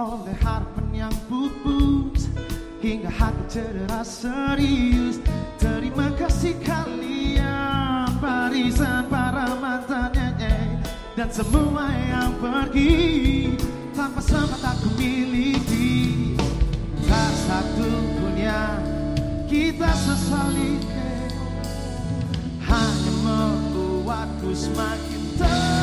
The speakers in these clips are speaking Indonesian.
oleh harapan yang pupus Hingga hati cedera serius. Terima kasih kalian barisan para mantannya Dan semua yang pergi. Tanpa sempat aku miliki Tak satu pun yang kita sesali. Hanya membuatku semakin terlatih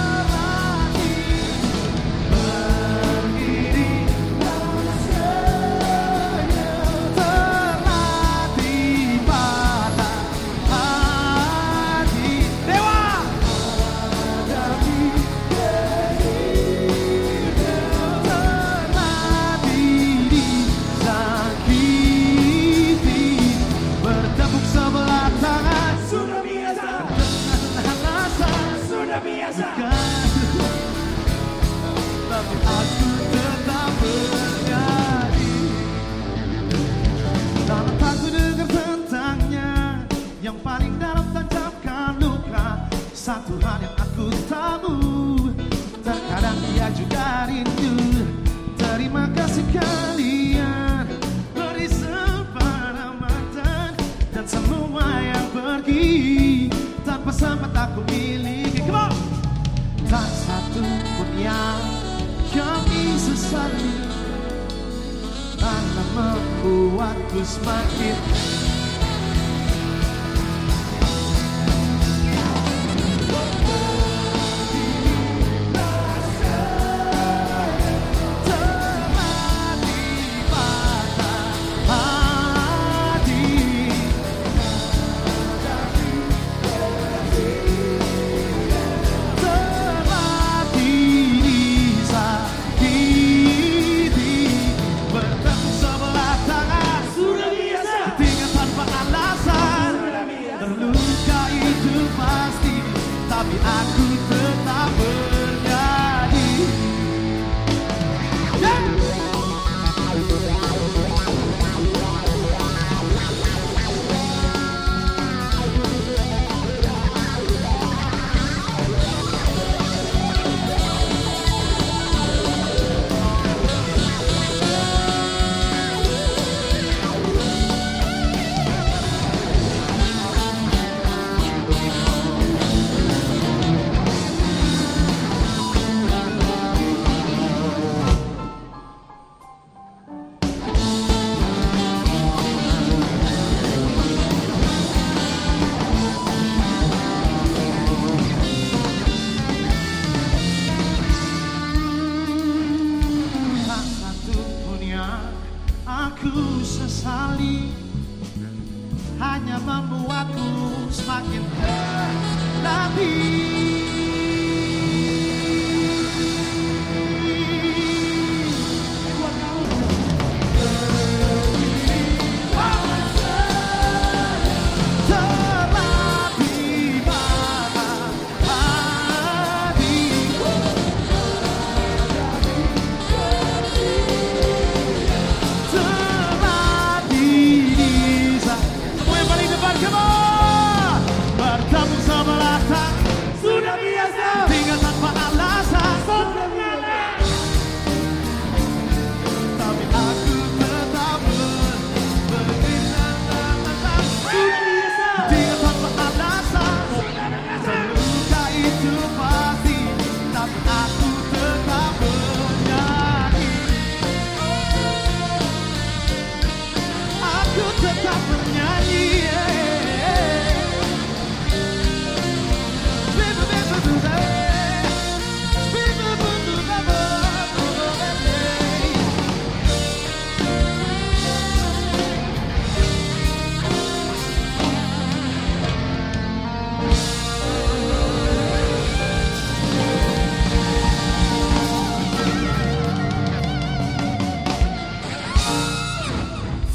Satu hal yang aku tahu Terkadang dia juga rindu. Terima kasih kalian Beri separamatan Dan semua yang pergi. Tanpa sempat aku miliki Come on! Tak satu pun yang kami sesali Karena membuatku semakin aku sesali Hanya membuatku semakin terlatih